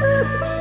Woo!